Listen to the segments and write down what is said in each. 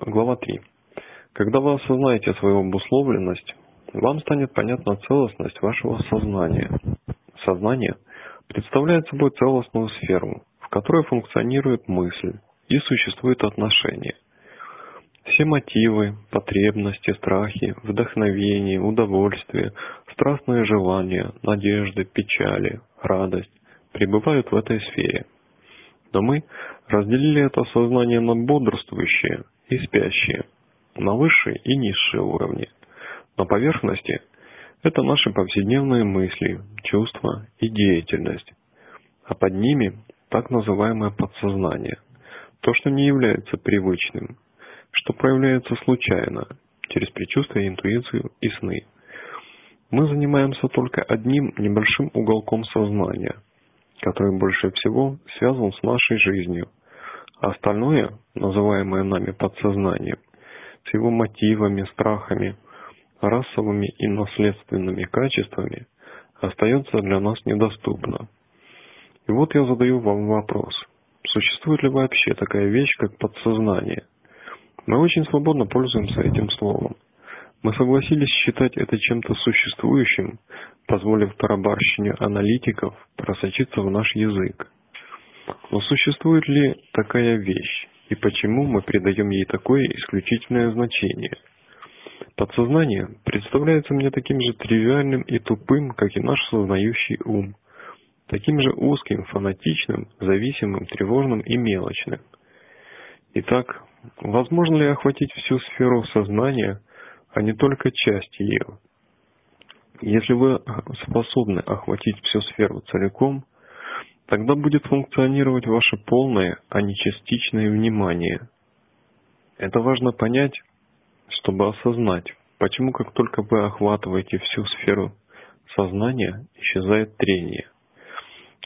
Глава 3. Когда вы осознаете свою обусловленность, вам станет понятна целостность вашего сознания. Сознание представляет собой целостную сферу, в которой функционирует мысль и существует отношение. Все мотивы, потребности, страхи, вдохновение, удовольствие, страстные желания, надежды, печали, радость пребывают в этой сфере. Но мы разделили это сознание на бодрствующее и спящее, на высшие и низшие уровни. На поверхности это наши повседневные мысли, чувства и деятельность, а под ними так называемое подсознание, то, что не является привычным, что проявляется случайно, через предчувствие, интуицию и сны. Мы занимаемся только одним небольшим уголком сознания, который больше всего связан с нашей жизнью, а остальное, называемое нами подсознанием, с его мотивами, страхами, расовыми и наследственными качествами, остается для нас недоступно. И вот я задаю вам вопрос. Существует ли вообще такая вещь, как подсознание? Мы очень свободно пользуемся этим словом. Мы согласились считать это чем-то существующим, позволив тарабарщине аналитиков просочиться в наш язык. Но существует ли такая вещь, и почему мы придаем ей такое исключительное значение? Подсознание представляется мне таким же тривиальным и тупым, как и наш сознающий ум, таким же узким, фанатичным, зависимым, тревожным и мелочным. Итак, возможно ли охватить всю сферу сознания, а не только часть ее? Если вы способны охватить всю сферу целиком – Тогда будет функционировать ваше полное, а не частичное внимание. Это важно понять, чтобы осознать, почему как только вы охватываете всю сферу сознания, исчезает трение.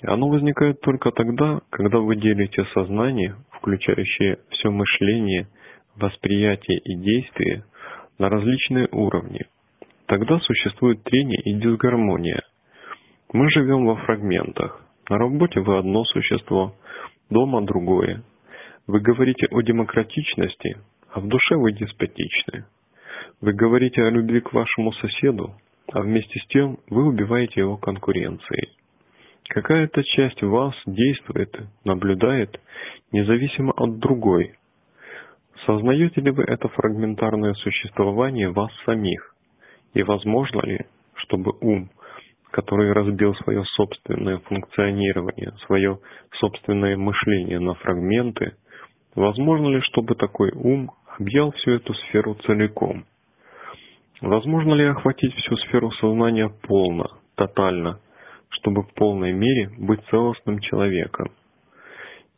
Оно возникает только тогда, когда вы делите сознание, включающее все мышление, восприятие и действие, на различные уровни. Тогда существует трение и дисгармония. Мы живем во фрагментах. На работе вы одно существо, дома другое. Вы говорите о демократичности, а в душе вы деспотичны. Вы говорите о любви к вашему соседу, а вместе с тем вы убиваете его конкуренцией. Какая-то часть вас действует, наблюдает, независимо от другой. Сознаете ли вы это фрагментарное существование вас самих? И возможно ли, чтобы ум – который разбил свое собственное функционирование, свое собственное мышление на фрагменты, возможно ли, чтобы такой ум объял всю эту сферу целиком? Возможно ли охватить всю сферу сознания полно, тотально, чтобы в полной мере быть целостным человеком?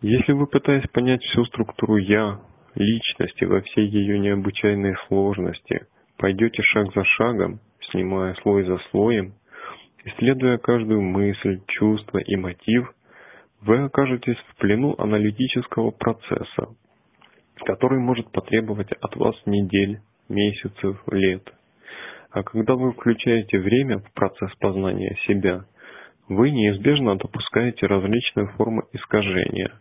Если вы, пытаясь понять всю структуру «я», личности во всей ее необычайной сложности, пойдете шаг за шагом, снимая слой за слоем, Исследуя каждую мысль, чувство и мотив, вы окажетесь в плену аналитического процесса, который может потребовать от вас недель, месяцев, лет. А когда вы включаете время в процесс познания себя, вы неизбежно допускаете различные формы искажения,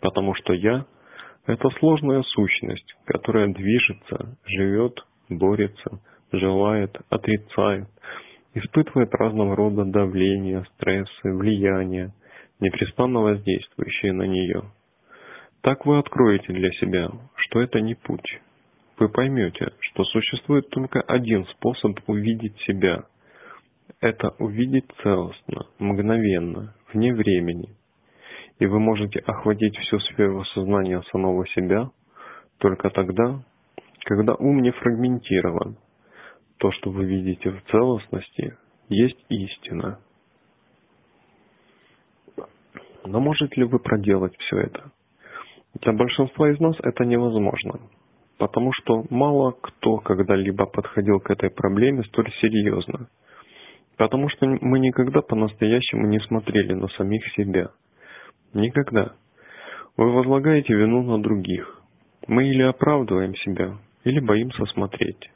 потому что «я» — это сложная сущность, которая движется, живет, борется, желает, отрицает, испытывает разного рода давления, стрессы, влияния, непрестанно воздействующие на нее. Так вы откроете для себя, что это не путь. Вы поймете, что существует только один способ увидеть себя. Это увидеть целостно, мгновенно, вне времени. И вы можете охватить всю сферу сознания самого себя только тогда, когда ум не фрагментирован, то, что вы видите в целостности, есть истина. Но можете ли вы проделать все это? Для большинства из нас это невозможно, потому что мало кто когда-либо подходил к этой проблеме столь серьезно, потому что мы никогда по-настоящему не смотрели на самих себя. Никогда. Вы возлагаете вину на других. Мы или оправдываем себя, или боимся смотреть.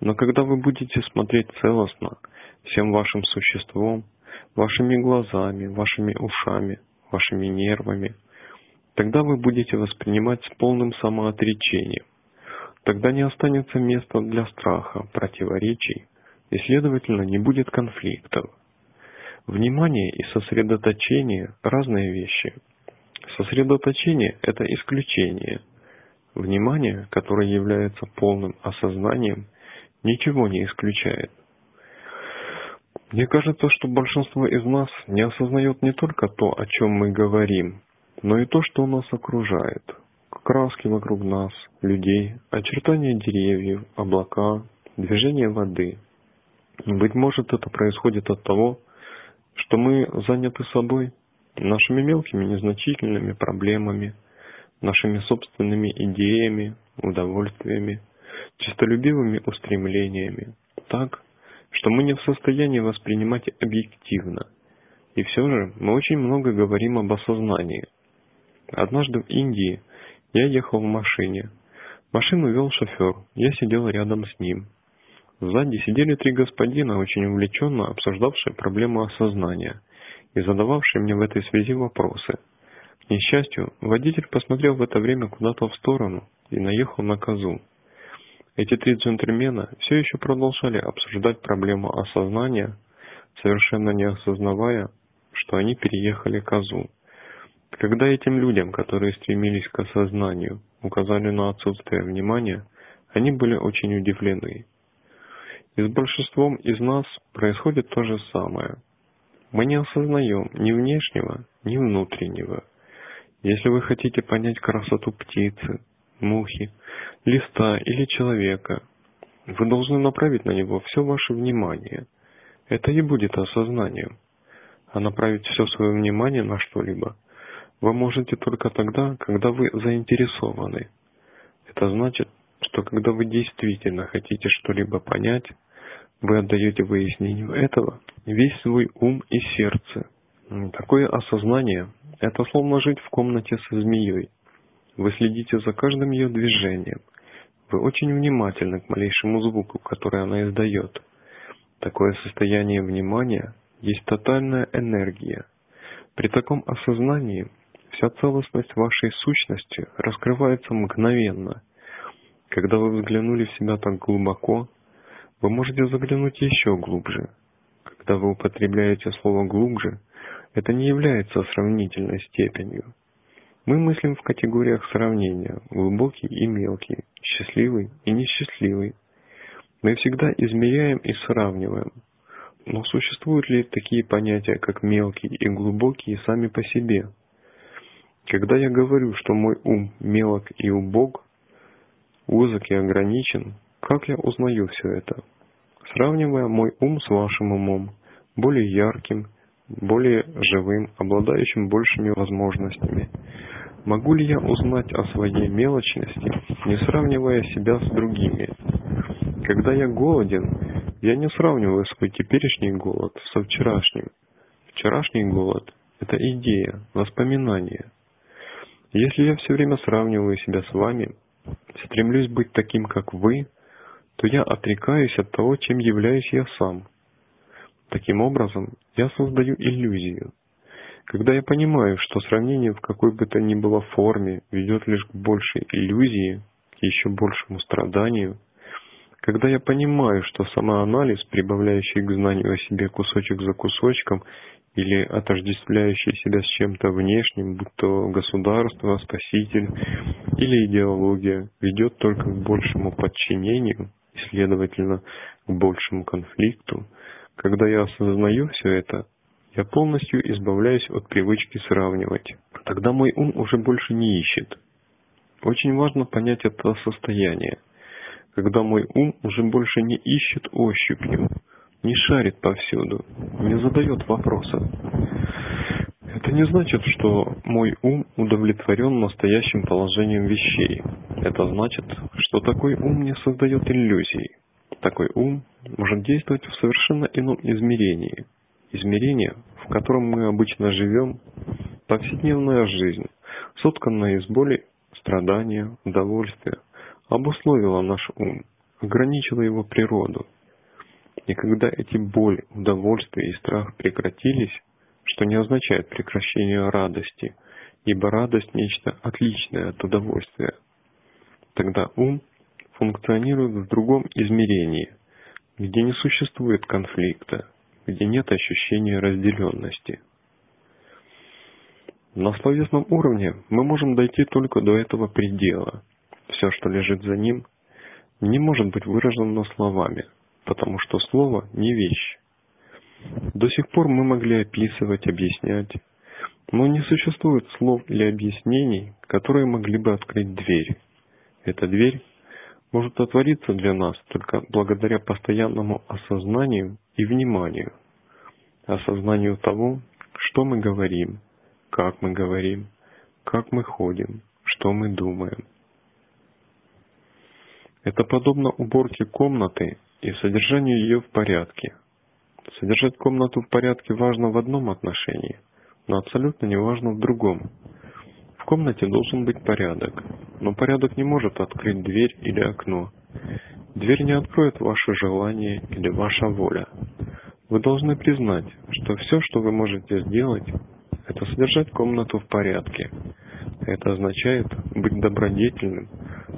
Но когда вы будете смотреть целостно, всем вашим существом, вашими глазами, вашими ушами, вашими нервами, тогда вы будете воспринимать с полным самоотречением, Тогда не останется места для страха, противоречий, и, следовательно, не будет конфликтов. Внимание и сосредоточение – разные вещи. Сосредоточение – это исключение. Внимание, которое является полным осознанием, ничего не исключает. Мне кажется, что большинство из нас не осознает не только то, о чем мы говорим, но и то, что нас окружает. Краски вокруг нас, людей, очертания деревьев, облака, движение воды. Быть может, это происходит от того, что мы заняты собой, нашими мелкими незначительными проблемами, нашими собственными идеями, удовольствиями, честолюбивыми устремлениями, так, что мы не в состоянии воспринимать объективно. И все же мы очень много говорим об осознании. Однажды в Индии я ехал в машине. Машину вел шофер, я сидел рядом с ним. Сзади сидели три господина, очень увлеченно обсуждавшие проблему осознания и задававшие мне в этой связи вопросы. К несчастью, водитель посмотрел в это время куда-то в сторону и наехал на козу. Эти три джентльмена все еще продолжали обсуждать проблему осознания, совершенно не осознавая, что они переехали козу. Когда этим людям, которые стремились к осознанию, указали на отсутствие внимания, они были очень удивлены. И с большинством из нас происходит то же самое. Мы не осознаем ни внешнего, ни внутреннего. Если вы хотите понять красоту птицы, мухи, листа или человека. Вы должны направить на него все ваше внимание. Это и будет осознанием. А направить все свое внимание на что-либо вы можете только тогда, когда вы заинтересованы. Это значит, что когда вы действительно хотите что-либо понять, вы отдаете выяснению этого весь свой ум и сердце. Такое осознание – это словно жить в комнате со змеей – вы следите за каждым ее движением. Вы очень внимательны к малейшему звуку, который она издает. Такое состояние внимания есть тотальная энергия. При таком осознании вся целостность вашей сущности раскрывается мгновенно. Когда вы взглянули в себя так глубоко, вы можете заглянуть еще глубже. Когда вы употребляете слово «глубже», это не является сравнительной степенью. Мы мыслим в категориях сравнения – глубокий и мелкий, счастливый и несчастливый. Мы всегда измеряем и сравниваем. Но существуют ли такие понятия, как мелкий и глубокий, сами по себе? Когда я говорю, что мой ум мелок и убог, узок и ограничен, как я узнаю все это? Сравнивая мой ум с вашим умом, более ярким, более живым, обладающим большими возможностями. Могу ли я узнать о своей мелочности, не сравнивая себя с другими? Когда я голоден, я не сравниваю свой теперешний голод со вчерашним. Вчерашний голод – это идея, воспоминание. Если я все время сравниваю себя с вами, стремлюсь быть таким, как вы, то я отрекаюсь от того, чем являюсь я сам – Таким образом, я создаю иллюзию. Когда я понимаю, что сравнение в какой бы то ни было форме ведет лишь к большей иллюзии, к еще большему страданию, когда я понимаю, что самоанализ, прибавляющий к знанию о себе кусочек за кусочком, или отождествляющий себя с чем-то внешним, будь то государство, спаситель или идеология, ведет только к большему подчинению и, следовательно, к большему конфликту, когда я осознаю все это, я полностью избавляюсь от привычки сравнивать. Тогда мой ум уже больше не ищет. Очень важно понять это состояние, когда мой ум уже больше не ищет ощупью, не шарит повсюду, не задает вопросов. Это не значит, что мой ум удовлетворен настоящим положением вещей. Это значит, что такой ум не создает иллюзий, такой ум может действовать в совершенно ином измерении. Измерение, в котором мы обычно живем, повседневная жизнь, сотканная из боли, страдания, удовольствия, обусловила наш ум, ограничила его природу. И когда эти боль, удовольствие и страх прекратились, что не означает прекращение радости, ибо радость – нечто отличное от удовольствия, тогда ум функционирует в другом измерении, где не существует конфликта, где нет ощущения разделенности. На словесном уровне мы можем дойти только до этого предела. Все, что лежит за ним, не может быть выражено словами, потому что слово не вещь. До сих пор мы могли описывать, объяснять, но не существует слов или объяснений, которые могли бы открыть дверь. Эта дверь может отвориться для нас только благодаря постоянному осознанию и вниманию. Осознанию того, что мы говорим, как мы говорим, как мы ходим, что мы думаем. Это подобно уборке комнаты и содержанию ее в порядке. Содержать комнату в порядке важно в одном отношении, но абсолютно не важно в другом. В комнате должен быть порядок, но порядок не может открыть дверь или окно. Дверь не откроет ваше желание или ваша воля. Вы должны признать, что все, что вы можете сделать, это содержать комнату в порядке. Это означает быть добродетельным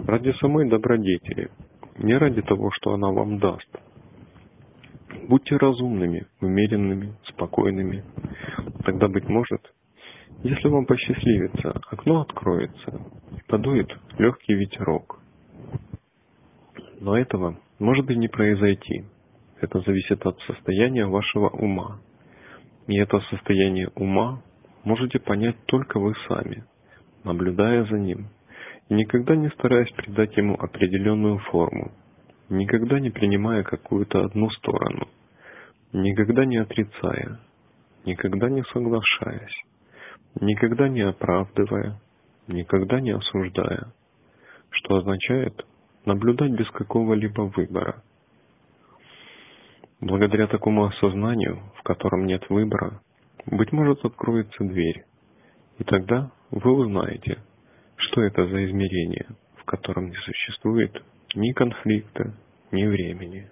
ради самой добродетели, не ради того, что она вам даст. Будьте разумными, умеренными, спокойными. Тогда, быть может, если вам посчастливится, окно откроется и подует легкий ветерок. Но этого может и не произойти. Это зависит от состояния вашего ума. И это состояние ума можете понять только вы сами, наблюдая за ним, и никогда не стараясь придать ему определенную форму, никогда не принимая какую-то одну сторону, никогда не отрицая, никогда не соглашаясь, никогда не оправдывая, никогда не осуждая, что означает наблюдать без какого-либо выбора. Благодаря такому осознанию, в котором нет выбора, быть может, откроется дверь, и тогда вы узнаете, что это за измерение, в котором не существует ни конфликта, ни времени.